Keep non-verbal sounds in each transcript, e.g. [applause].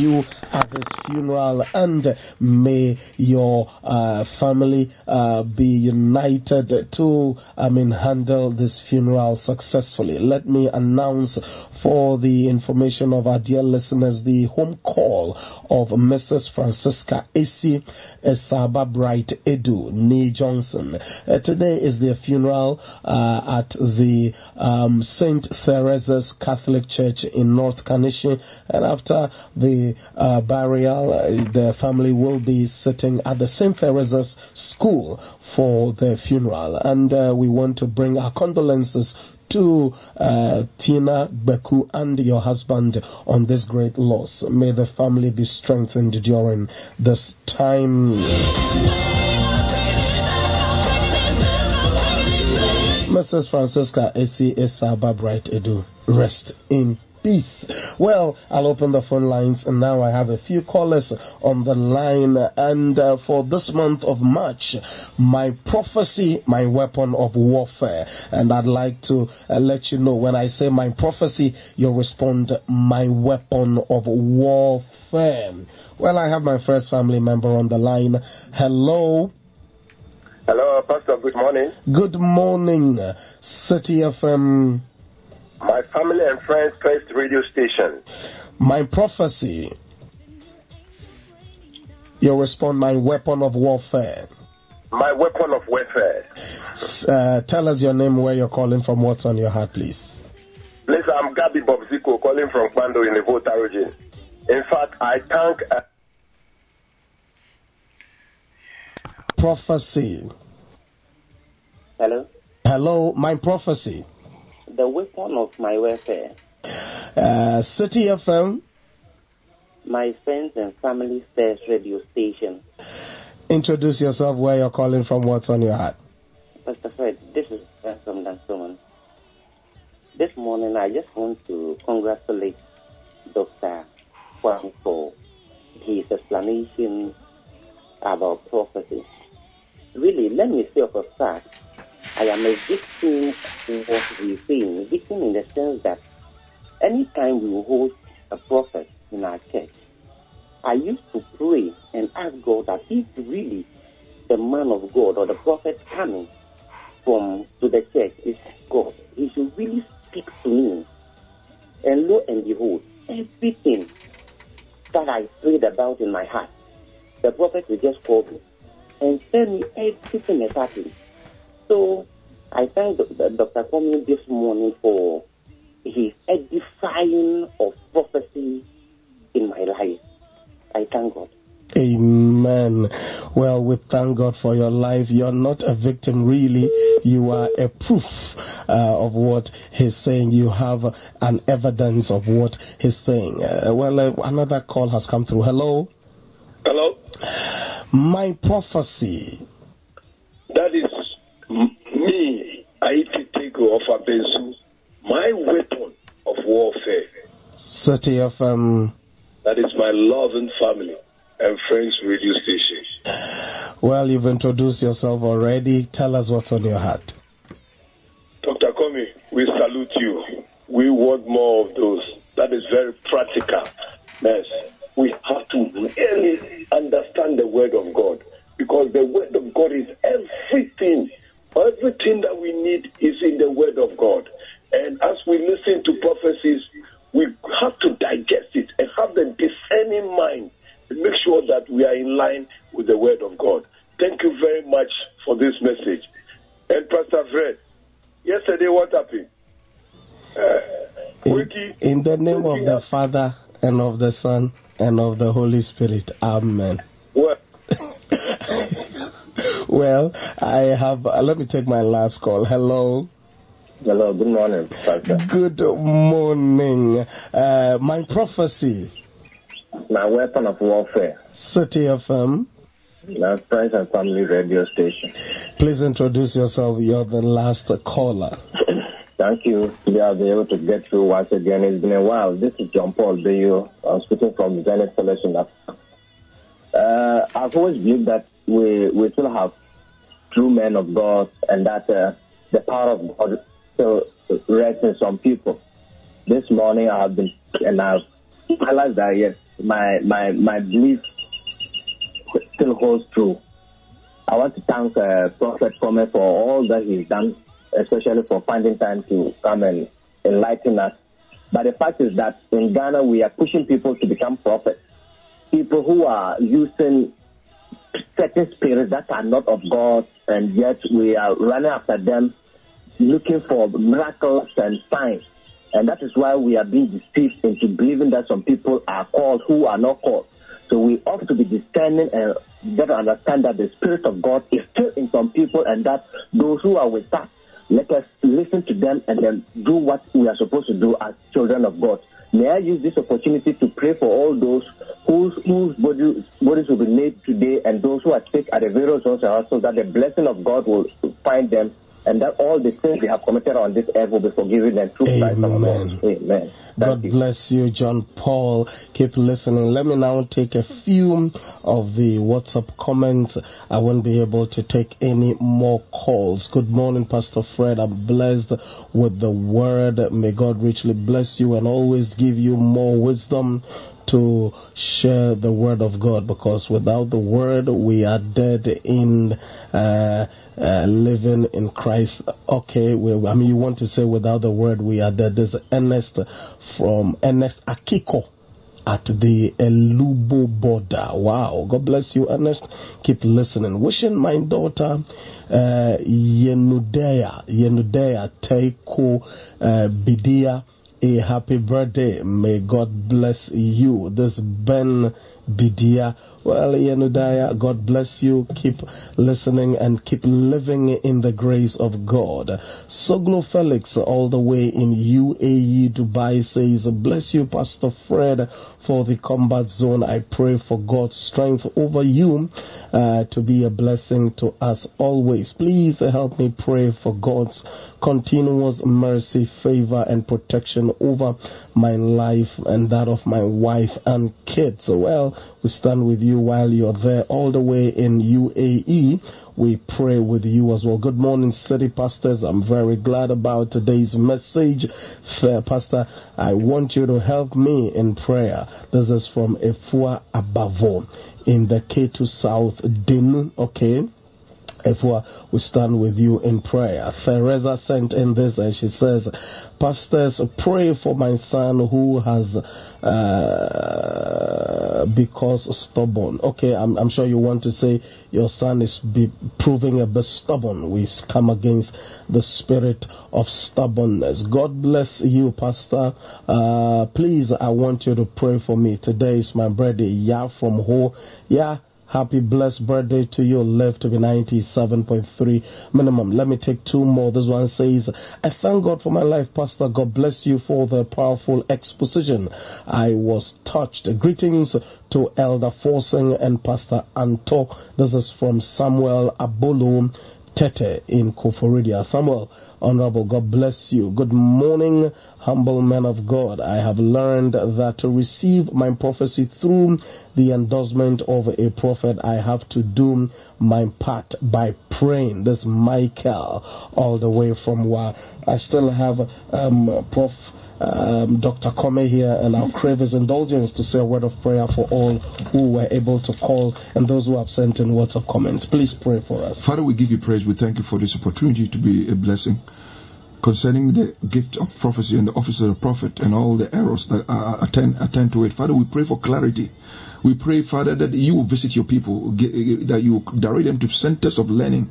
you at this funeral and may your uh, family uh, be united to I mean handle this funeral successfully. Let me announce for the information of our dear listeners the home call of Mrs. Francisca Esi Esaba Bright Edu Nee Johnson. Uh, today is their funeral uh, at the um, St. Theresa's Catholic Church in North Kaneshie and after the uh, burial, the family will be sitting at the St. Theresa's School for the funeral. And uh, we want to bring our condolences to uh, Tina Beku and your husband on this great loss. May the family be strengthened during this time. Mrs. Francisca Esi Esaba Bright Edu, rest in peace. Well, I'll open the phone lines, and now I have a few callers on the line. And uh, for this month of March, my prophecy, my weapon of warfare. And I'd like to uh, let you know when I say my prophecy, you respond, my weapon of warfare. Well, I have my first family member on the line. Hello. Hello, Pastor. Good morning. Good morning, Citi FM my family and friends first radio station. My prophecy. You respond, my weapon of warfare. My weapon of warfare. Uh, tell us your name, where you're calling from, what's on your heart, please. Please, I'm Gabi Bobziko calling from Kpando in the Volta region. In fact, I thank. Uh, prophecy. Hello? Hello, my prophecy the weapon of my warfare. Uh, Citi FM. My friends and family first radio station. Introduce yourself, where you're calling from, what's on your heart. Pastor Fred, this is from Dansoman. This morning, I just want to congratulate Dr. Kwame for his explanation about prophecy. Really, let me say for a fact, I am a victim of what we're saying. Victim in the sense that anytime we hold a prophet in our church, I used to pray and ask God that if really the man of God or the prophet coming from to the church is God, he should really speak to me. And lo and behold, everything that I prayed about in my heart, the prophet will just call me and tell me everything happening. So I thank Dr. Kwame this morning for his edifying of prophecy in my life. I thank God. Amen. Well, we thank God for your life. You're not a victim, really. You are a proof uh, of what He's saying. You have an evidence of what He's saying. Uh, well, uh, another call has come through. Hello. Hello. My prophecy. Me, Aiti Tego of Abensu, my weapon of warfare. City of um. That is my love and family and friends radio station. Well, you've introduced yourself already. Tell us what's on your heart. Dr. Komi, we salute you. We want more of those. That is very practical. Yes. We have to really understand the word of God because the word of God is everything Everything that we need is in the Word of God. And as we listen to prophecies, we have to digest it and have the discerning mind to make sure that we are in line with the Word of God. Thank you very much for this message. And Pastor Fred, yesterday what happened? Uh, in, in, the name of the Father and of the Son and of the Holy Spirit. Amen. Well, I have. Uh, let me take my last call. Hello. Hello. Good morning, Pastor. Good morning. Uh, my prophecy. My weapon of warfare. Citi FM. My friends and family radio station. Please introduce yourself. You're the last caller. Thank you. We have been able to get through once again. It's been a while. This is John Paul Bayo. I'm speaking from Zenith Selection. Uh, I've always believed that we we still have true men of God, and that uh, the power of God still rests in some people. This morning I have been, and I've realized that yes, my my my belief still holds true. I want to thank uh, Prophet Kwame for all that he's done, especially for finding time to come and enlighten us. But the fact is that in Ghana, we are pushing people to become prophets. People who are using certain spirits that are not of God, and yet we are running after them, looking for miracles and signs. And that is why we are being deceived into believing that some people are called who are not called. So we ought to be discerning and better understand that the Spirit of God is still in some people and that those who are with us, let us listen to them and then do what we are supposed to do as children of God. May I use this opportunity to pray for all those whose, whose bodies, bodies will be laid today and those who are sick at the various hospitals that the blessing of God will find them and that all the sins they have committed on this earth will be forgiven and through Christ our Lord. Amen. God you. bless you, John Paul. Keep listening. Let me now take a few of the WhatsApp comments. I won't be able to take any more calls. Good morning, Pastor Fred. I'm blessed with the word. May God richly bless you and always give you more wisdom to share the word of God because without the word we are dead in uh, uh, living in Christ. Okay, we, I mean you want to say without the word we are dead. There's Ernest from Ernest Akiko at the Elubo border. Wow. God bless you, Ernest. Keep listening. Wishing my daughter, uh, Yenudea, Yenudea Teiko uh, Bidia, a happy birthday. May God bless you. This Ben Bidia. Well, Yenudaya, God bless you. Keep listening and keep living in the grace of God. Soglo Felix, all the way in UAE, Dubai, says, Bless you, Pastor Fred, for the combat zone. I pray for God's strength over you uh, to be a blessing to us always. Please help me pray for God's continuous mercy, favor, and protection over my life and that of my wife and kids. Well, we stand with you while you're there, all the way in UAE. We pray with you as well. Good morning, city pastors. I'm very glad about today's message. Pastor, I want you to help me in prayer. This is from Efua Abavo in the K2 South Dinu, okay? If we stand with you in prayer. Theresa sent in this and she says, Pastors, pray for my son who has uh, because stubborn. Okay, I'm, I'm, sure you want to say your son is be proving a bit stubborn. We come against the spirit of stubbornness. God bless you, Pastor. Uh, please, I want you to pray for me. Today is my birthday. Yeah, from Ho. Yeah. Happy blessed birthday to you. Live to be 97.3 minimum. Let me take two more. This one says, I thank God for my life, Pastor. God bless you for the powerful exposition. I was touched. Greetings to Elder Forsing and Pastor Anto. This is from Samuel Abolo Tete in Koforidua. Samuel, Honorable, God bless you. Good morning, humble men of God. I have learned that to receive my prophecy through the endorsement of a prophet, I have to do my part by praying. This Michael, all the way from where I still have um, Prof um, Dr. Kome here, and I'll crave his indulgence to say a word of prayer for all who were able to call and those who have sent in words of comments. Please pray for us. Father, we give you praise. We thank you for this opportunity to be a blessing. Concerning the gift of prophecy and the office of the prophet and all the errors that attend, attend to it, Father, we pray for clarity. We pray, Father, that you visit your people, eh, that you direct them to centers of learning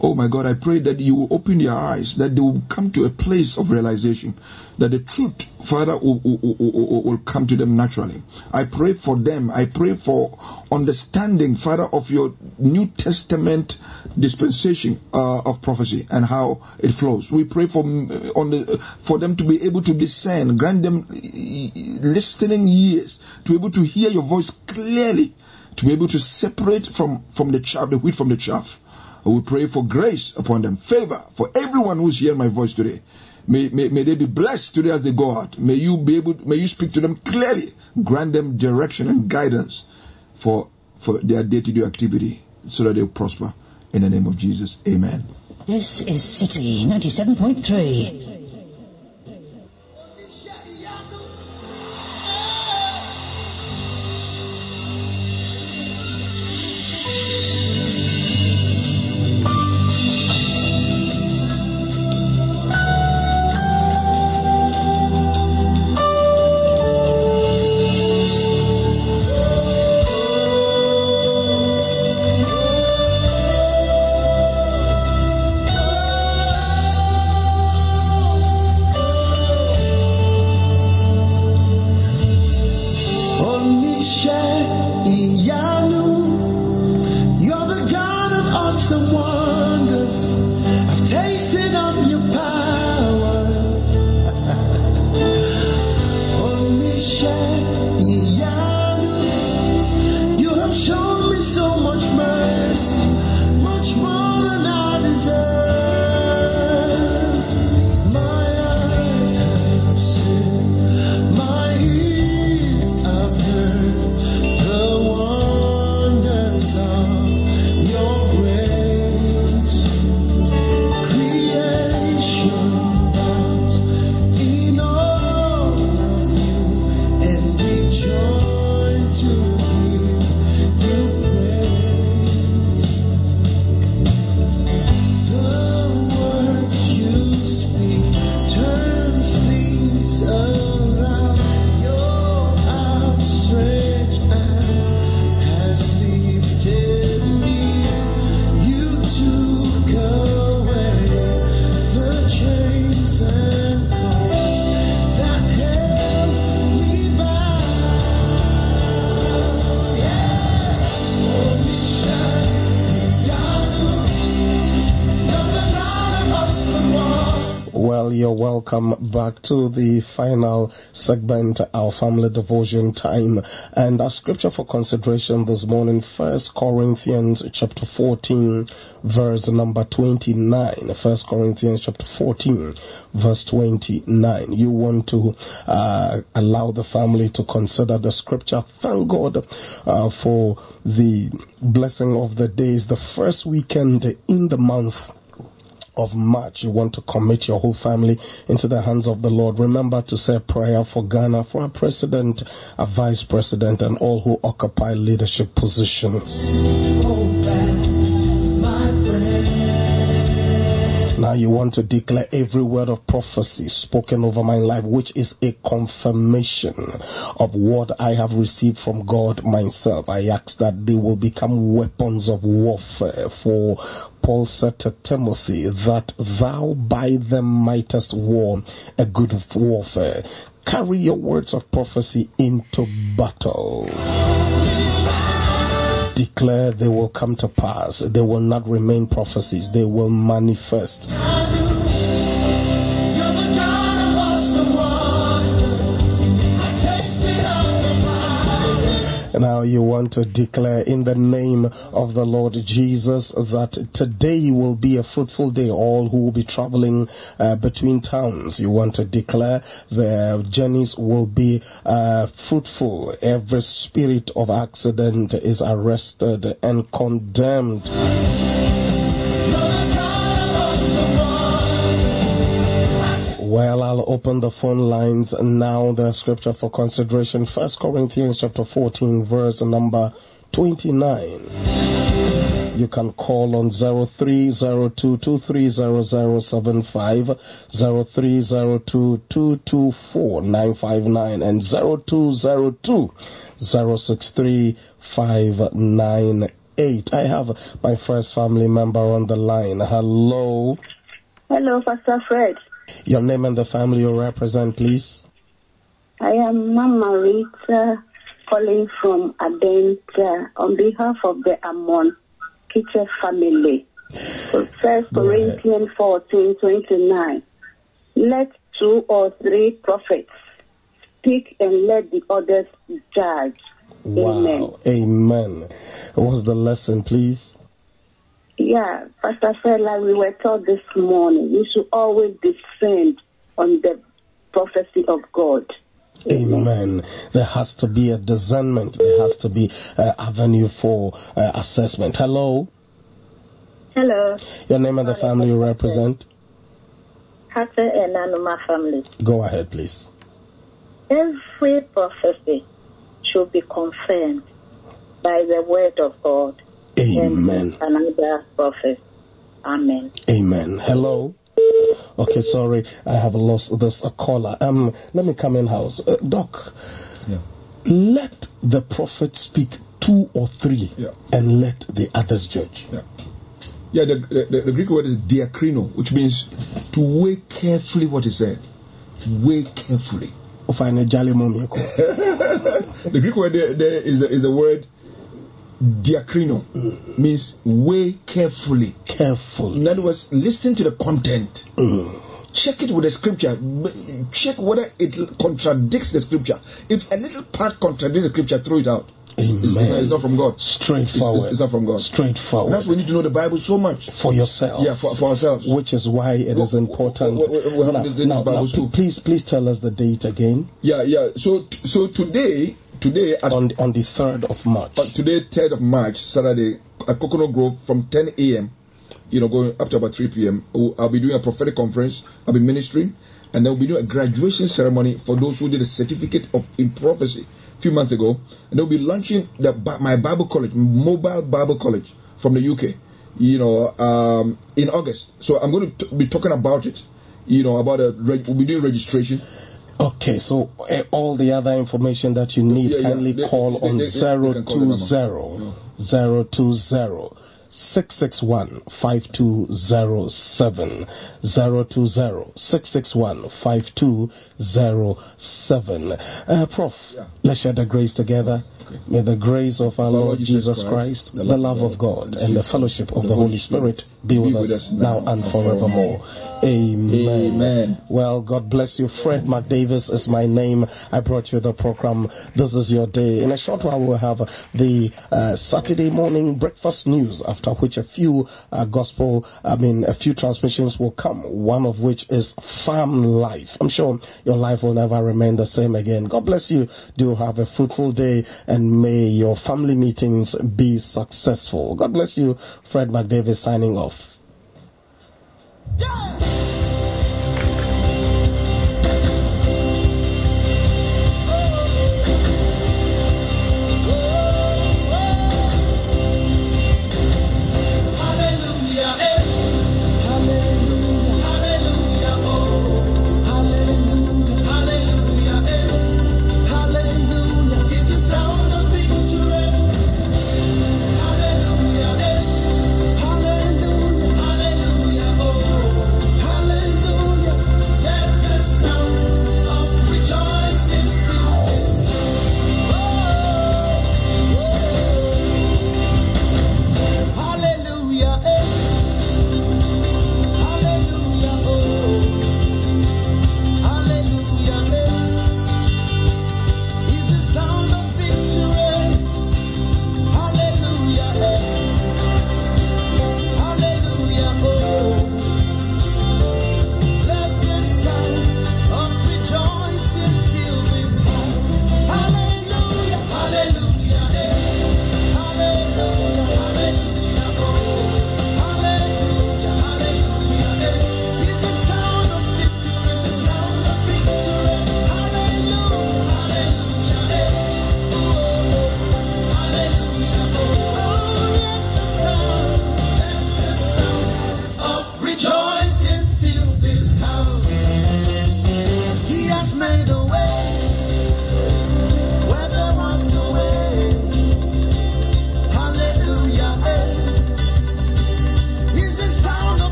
Oh my God, I pray that you will open their eyes, that they will come to a place of realization, that the truth, Father, will, will, will, will, come to them naturally. I pray for them. I pray for understanding, Father, of your New Testament dispensation uh, of prophecy and how it flows. We pray for uh, on the, for them to be able to discern, grant them listening ears, to be able to hear your voice clearly, to be able to separate from, from the chaff, the wheat from the chaff. We pray for grace upon them, favor for everyone who's hearing my voice today. May, may, may they be blessed today as they go out. May you be able, may you speak to them clearly, grant them direction and guidance for, for their day to day activity so that they'll prosper. In the name of Jesus, amen. This is Citi 97.3. you're welcome back to the final segment, our family devotion time. And our scripture for consideration this morning, First Corinthians chapter 14, verse number 29. First Corinthians chapter 14, verse 29. You want to uh, allow the family to consider the scripture. Thank God uh, for the blessing of the days, the first weekend in the month of March, you want to commit your whole family into the hands of the Lord. Remember to say a prayer for Ghana, for our president, our vice president, and all who occupy leadership positions. Now you want to declare every word of prophecy spoken over my life, which is a confirmation of what I have received from God myself. I ask that they will become weapons of warfare. For Paul said to Timothy that thou by them mightest war a good warfare. Carry your words of prophecy into battle declare they will come to pass. They will not remain prophecies, they will manifest. Now you want to declare in the name of the Lord Jesus that today will be a fruitful day. All who will be traveling uh, between towns, you want to declare their journeys will be uh, fruitful. Every spirit of accident is arrested and condemned. Well, I'll open the phone lines now. The scripture for consideration, First Corinthians chapter 14, verse number 29. You can call on 0302230075, 0302224959, and 0202063598. I have my first family member on the line. Hello. Hello, Pastor Fred. Your name and the family you represent, please. I am Mama Rita calling from Adenta on behalf of the Amon Kitchen family. First. Corinthians 14 29. Let two or three prophets speak and let the others judge. Amen. Wow. Amen. What's the lesson, please? Yeah, Pastor Fred, like we were taught this morning, we should always descend on the prophecy of God. Amen. There has to be a discernment. There has to be an avenue for uh, assessment. Hello. Hello, Your name and the family you represent? Hata and Anuma family. Go ahead, please. Every prophecy should be confirmed by the word of God Amen. and another prophet. Amen. Amen. Hello. Okay, sorry, I have lost this a caller. Um, let me come in house, uh, Doc. Yeah. Let the prophet speak two or three, Yeah. and let the others judge. Yeah. Yeah, the, the, the Greek word is diakrino, which means to weigh carefully what is said. Weigh carefully. Ofane jali mommy ko. [laughs] The Greek word there, there is, the, is the word diakrino, means weigh carefully. Careful. In other words, listen to the content. Mm. Check it with the scripture. Check whether it contradicts the scripture. If a little part contradicts the scripture, throw it out. It's, it's not, it's not from God. Straightforward. it's- it's not from God. Straightforward. That's why we need to know the Bible so much. for yourself. Yeah, for, for ourselves. which is why it is important. now, please, please tell us the date again. Yeah, yeah. So, so today, today at On on the third of March. uh, today, third of March, Saturday, at Coconut Grove from 10 a.m. You know, going up to about 3 p.m. I'll- I'll be doing a prophetic conference. I'll be ministering, and then we'll be doing a graduation ceremony for those who did a certificate of in prophecy a few months ago, and they'll be launching the my Bible college, mobile Bible college from the UK. You know, um, in August. So I'm going to t- be talking about it. You know, about a we'll be doing registration. Okay, so uh, all the other information that you need, Yeah, yeah. kindly They- call they- on they- they can call the number. 020 020 661 5207. 020 661 5207. Uh, Prof, let's share the grace together. May the grace of our Lord Jesus Christ, the love of God, and the fellowship of the Holy Spirit be with us now and forevermore. Amen. Amen. Well, God bless you. Fred McDavis is my name. I brought you the program. This is your day. In a short while, we'll have the uh, Saturday morning breakfast news, after which a few uh, gospel, I mean, a few transmissions will come, one of which is Farm Life. I'm sure your life will never remain the same again. God bless you. Do have a fruitful day, and may your family meetings be successful. God bless you. Fred McDavis signing off. in